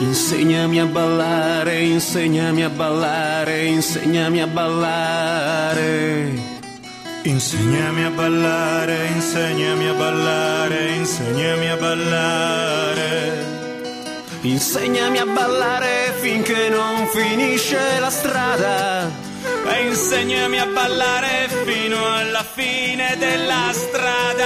Insegnami a ballare, insegnami a ballare, insegnami a ballare. Insegnami a ballare, insegnami a ballare, insegnami a ballare. Insegnami a ballare finché non finisce la strada. E insegnami a ballare fino alla fine della strada.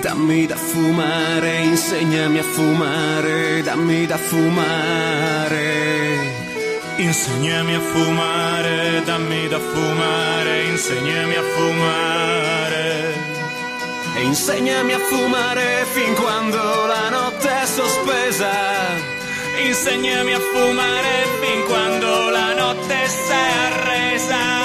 Dammi da fumare, insegnami a fumare, dammi da fumare. Insegnami a fumare, dammi da fumare, insegnami a fumare. E insegnami a fumare fin quando la notte è sospesa. Insegnami a fumare fin quando la notte si è arresa.